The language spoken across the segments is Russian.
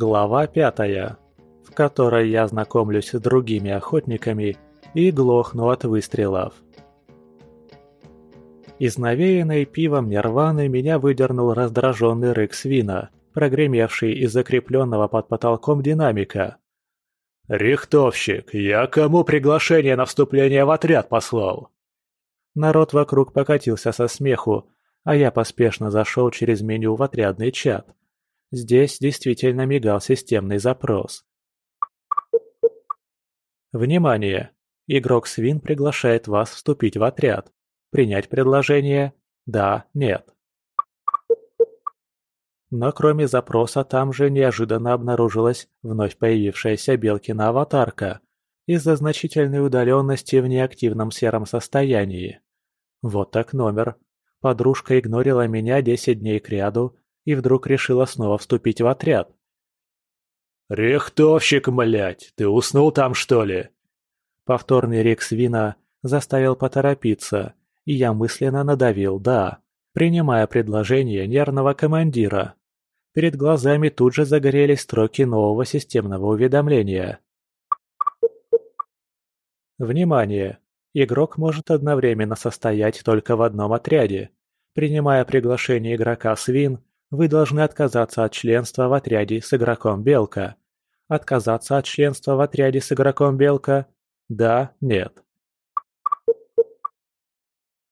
Глава пятая, в которой я знакомлюсь с другими охотниками и глохну от выстрелов. Из навеянной пивом нирваны меня выдернул раздраженный рык свина, прогремевший из закрепленного под потолком динамика. «Рихтовщик, я кому приглашение на вступление в отряд послал?» Народ вокруг покатился со смеху, а я поспешно зашел через меню в отрядный чат. Здесь действительно мигал системный запрос. Внимание! Игрок Свин приглашает вас вступить в отряд. Принять предложение? Да, нет. Но кроме запроса там же неожиданно обнаружилась вновь появившаяся Белкина аватарка из-за значительной удаленности в неактивном сером состоянии. Вот так номер. Подружка игнорила меня 10 дней кряду и вдруг решила снова вступить в отряд. «Рихтовщик, млять, ты уснул там, что ли?» Повторный рик свина заставил поторопиться, и я мысленно надавил «да», принимая предложение нервного командира. Перед глазами тут же загорелись строки нового системного уведомления. Внимание! Игрок может одновременно состоять только в одном отряде. Принимая приглашение игрока Свин, вы должны отказаться от членства в отряде с игроком Белка. Отказаться от членства в отряде с игроком Белка? Да, нет.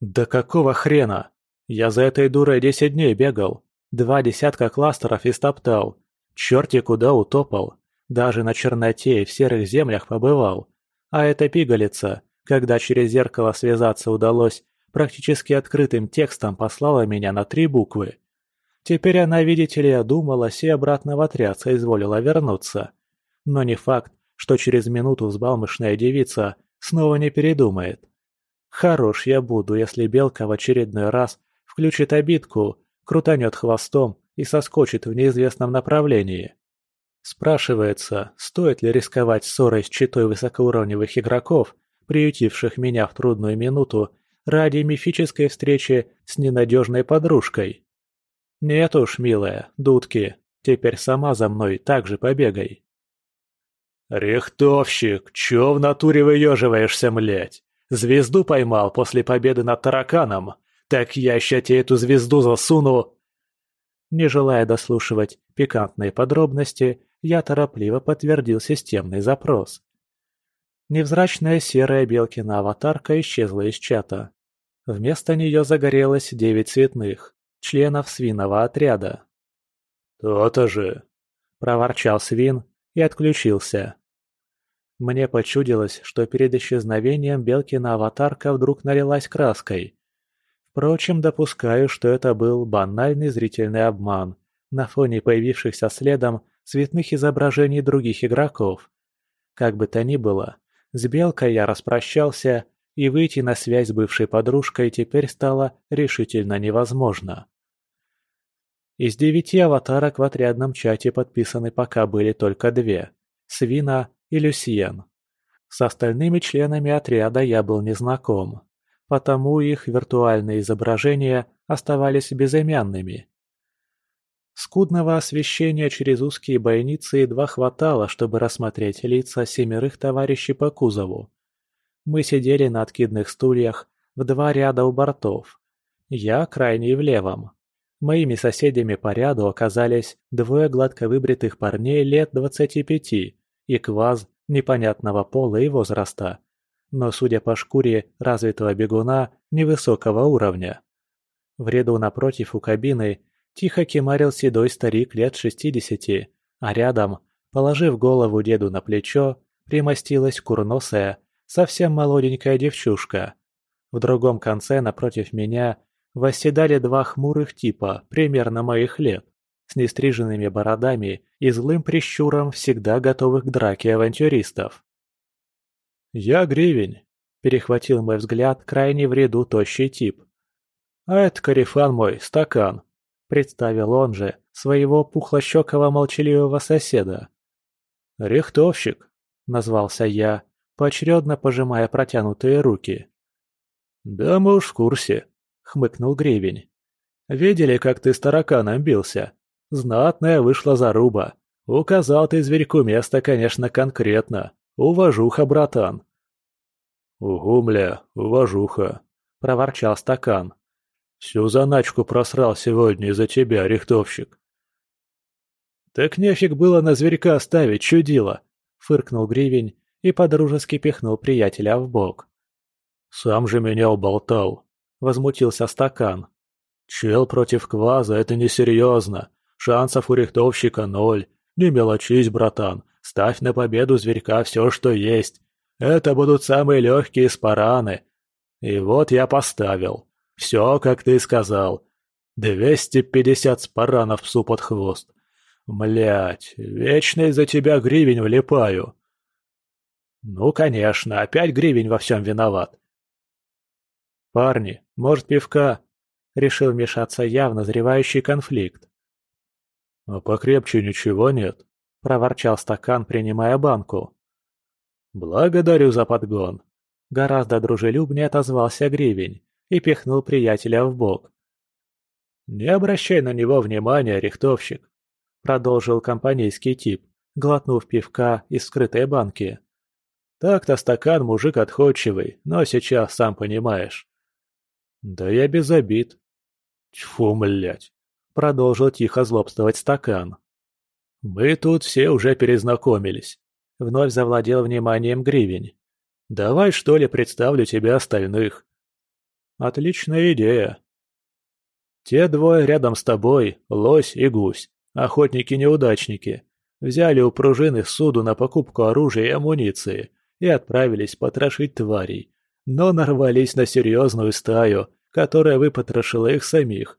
Да какого хрена? Я за этой дурой десять дней бегал. Два десятка кластеров истоптал. Черти куда утопал. Даже на черноте и в серых землях побывал. А эта пигалица, когда через зеркало связаться удалось, практически открытым текстом послала меня на три буквы. Теперь она, видите ли, одумалась и обратно в отряд соизволила вернуться. Но не факт, что через минуту взбалмошная девица снова не передумает. Хорош я буду, если белка в очередной раз включит обидку, крутанет хвостом и соскочит в неизвестном направлении. Спрашивается, стоит ли рисковать ссорой с читой высокоуровневых игроков, приютивших меня в трудную минуту, ради мифической встречи с ненадежной подружкой? Нет уж, милая, дудки, теперь сама за мной так же побегай. «Рихтовщик, чё в натуре выёживаешься, млять? Звезду поймал после победы над тараканом? Так я ща тебе эту звезду засуну!» Не желая дослушивать пикантные подробности, я торопливо подтвердил системный запрос. Невзрачная серая Белкина аватарка исчезла из чата. Вместо нее загорелось девять цветных, членов свиного отряда. «То-то же!» – проворчал свин и отключился. Мне почудилось, что перед исчезновением Белкина аватарка вдруг налилась краской. Впрочем, допускаю, что это был банальный зрительный обман на фоне появившихся следом цветных изображений других игроков. Как бы то ни было, с Белкой я распрощался, и выйти на связь с бывшей подружкой теперь стало решительно невозможно. Из девяти аватарок в отрядном чате подписаны пока были только две – Свина и Люсьен. С остальными членами отряда я был незнаком, потому их виртуальные изображения оставались безымянными. Скудного освещения через узкие бойницы едва хватало, чтобы рассмотреть лица семерых товарищей по кузову. Мы сидели на откидных стульях в два ряда у бортов. Я крайний в левом. Моими соседями по ряду оказались двое гладко выбритых парней лет двадцати пяти и кваз непонятного пола и возраста, но, судя по шкуре развитого бегуна невысокого уровня. В ряду напротив у кабины тихо кемарил седой старик лет шестидесяти, а рядом, положив голову деду на плечо, примостилась курносая, совсем молоденькая девчушка. В другом конце напротив меня восседали два хмурых типа, примерно моих лет, с нестриженными бородами и злым прищуром всегда готовых к драке авантюристов. «Я гривень», – перехватил мой взгляд крайне в ряду тощий тип. «А это корефан мой, стакан», – представил он же своего пухлощекого молчаливого соседа. «Рихтовщик», – назвался я, поочередно пожимая протянутые руки. «Да мы уж в курсе», — хмыкнул Гребень. «Видели, как ты с тараканом бился? Знатная вышла заруба. Указал ты зверьку место, конечно, конкретно. Уважуха, братан. «Угу, мля, уважуха», — проворчал стакан. «Всю заначку просрал сегодня из-за тебя, рихтовщик». «Так нефиг было на зверька ставить, чудило!» — фыркнул Гривень и подружески пихнул приятеля в бок. «Сам же меня уболтал», — возмутился стакан. «Чел против кваза — это несерьезно. Шансов у рихтовщика ноль. Не мелочись, братан. Ставь на победу зверька все, что есть. Это будут самые легкие спараны. И вот я поставил. Все, как ты сказал. Двести пятьдесят спаранов псу под хвост. Млять, вечно из-за тебя гривень влипаю. Ну, конечно, опять гривень во всем виноват. Парни, может, пивка? Решил вмешаться явно зревающий конфликт. А покрепче ничего нет, проворчал стакан, принимая банку. «Благодарю за подгон!» Гораздо дружелюбнее отозвался Гривень и пихнул приятеля в бок. «Не обращай на него внимания, рихтовщик!» Продолжил компанейский тип, глотнув пивка из скрытой банки. «Так-то стакан мужик отходчивый, но сейчас сам понимаешь». «Да я без обид». «Тьфу, млять!» Продолжил тихо злобствовать стакан. «Мы тут все уже перезнакомились. Вновь завладел вниманием гривень. «Давай, что ли, представлю тебе остальных». «Отличная идея». Те двое рядом с тобой, лось и гусь, охотники-неудачники, взяли у пружины суду на покупку оружия и амуниции и отправились потрошить тварей, но нарвались на серьезную стаю, которая выпотрошила их самих.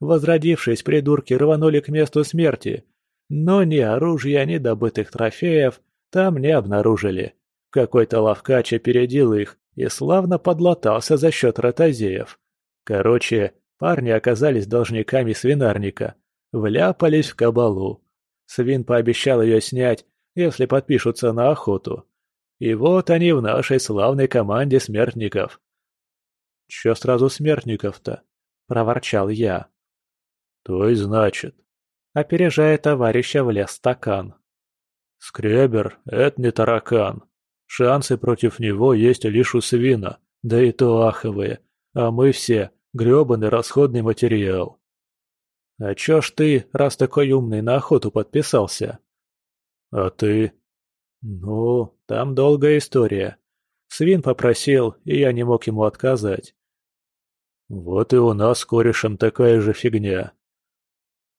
Возродившись, придурки рванули к месту смерти, но ни оружия, ни добытых трофеев там не обнаружили. Какой-то ловкач опередил их и славно подлатался за счет ротозеев. Короче, парни оказались должниками свинарника, вляпались в кабалу. Свин пообещал ее снять, если подпишутся на охоту. И вот они в нашей славной команде смертников. «Чё сразу смертников-то?» – проворчал я. «То и значит», – опережая товарища в лес стакан. Скребер — это не таракан. Шансы против него есть лишь у свина, да и то аховые, а мы все — грёбаный расходный материал. А чё ж ты, раз такой умный, на охоту подписался? А ты? Ну, там долгая история. Свин попросил, и я не мог ему отказать. Вот и у нас с корешем такая же фигня.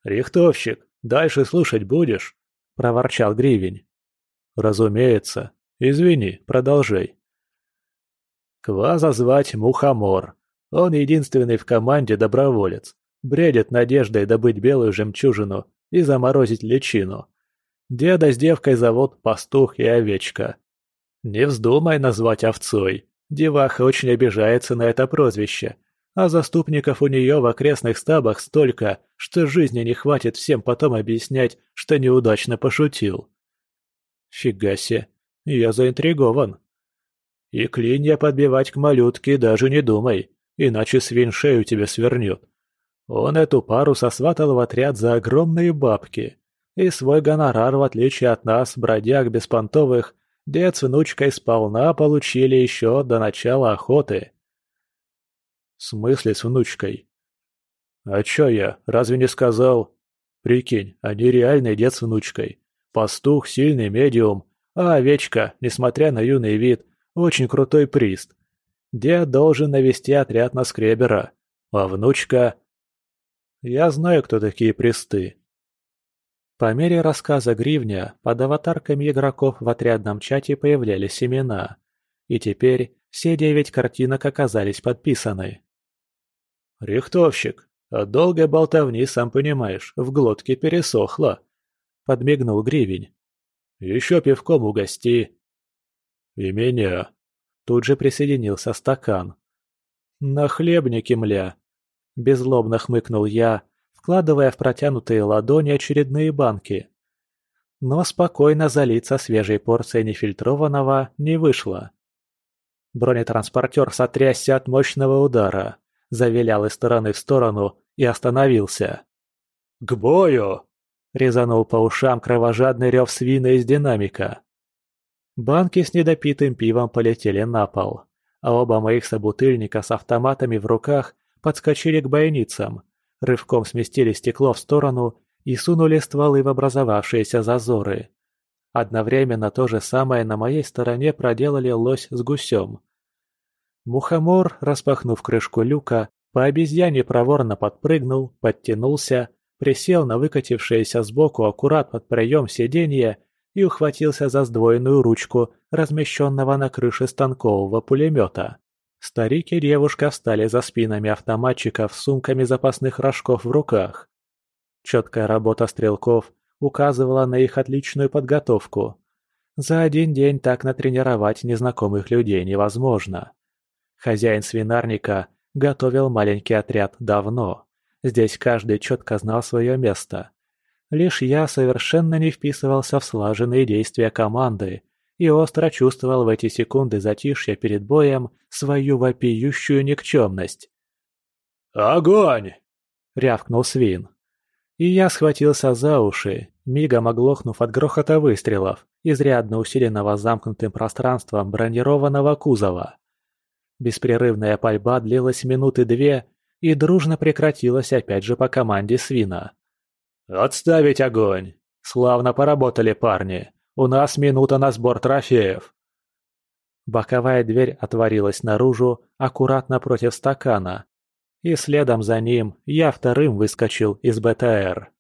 Рихтовщик, дальше слушать будешь? – проворчал Гривень. «Разумеется. Извини, продолжай». Кваза звать Мухомор. Он единственный в команде доброволец. Бредит надеждой добыть белую жемчужину и заморозить личину. Деда с девкой зовут Пастух и Овечка. Не вздумай назвать овцой. Деваха очень обижается на это прозвище, а заступников у нее в окрестных стабах столько, что жизни не хватит всем потом объяснять, что неудачно пошутил. Фига себе, я заинтригован. И клинья подбивать к малютке даже не думай, иначе свин шею тебе свернет. Он эту пару сосватал в отряд за огромные бабки. И свой гонорар, в отличие от нас, бродяг беспонтовых, дед с внучкой сполна получили еще до начала охоты. «В смысле с внучкой?» «А чё я, разве не сказал?» «Прикинь, они реальный дед с внучкой. Пастух, сильный медиум, а овечка, несмотря на юный вид, очень крутой прист. Дед должен навести отряд на скребера, а внучка...» «Я знаю, кто такие присты». По мере рассказа Гривня под аватарками игроков в отрядном чате появлялись имена. И теперь все девять картинок оказались подписаны. «Рихтовщик, от долгой болтовни, сам понимаешь, в глотке пересохло», — подмигнул Гривень. «Еще пивком угости». «И меня», — тут же присоединился стакан. «На хлебнике, мля», — беззлобно хмыкнул я, вкладывая в протянутые ладони очередные банки. Но спокойно залиться свежей порцией нефильтрованного не вышло. Бронетранспортер сотрясся от мощного удара завилял из стороны в сторону и остановился. «К бою!» Резанул по ушам кровожадный рев свина из динамика. Банки с недопитым пивом полетели на пол, а оба моих собутыльника с автоматами в руках подскочили к бойницам, рывком сместили стекло в сторону и сунули стволы в образовавшиеся зазоры. Одновременно то же самое на моей стороне проделали лось с гусем. Мухомор, распахнув крышку люка, по обезьяне проворно подпрыгнул, подтянулся, присел на выкатившееся сбоку аккурат под проем сиденья и ухватился за сдвоенную ручку, размещенного на крыше станкового пулемета. Старик и девушка встали за спинами автоматчиков с сумками запасных рожков в руках. Четкая работа стрелков указывала на их отличную подготовку. За один день так натренировать незнакомых людей невозможно. Хозяин свинарника готовил маленький отряд давно. Здесь каждый четко знал свое место. Лишь я совершенно не вписывался в слаженные действия команды и остро чувствовал в эти секунды затишья перед боем свою вопиющую никчемность. «Огонь!» — рявкнул свин. И я схватился за уши, мигом оглохнув от грохота выстрелов, изрядно усиленного замкнутым пространством бронированного кузова. Беспрерывная пальба длилась минуты две и дружно прекратилась опять же по команде свина. «Отставить огонь! Славно поработали парни! У нас минута на сбор трофеев!» Боковая дверь отворилась наружу, аккуратно против стакана, и следом за ним я вторым выскочил из БТР.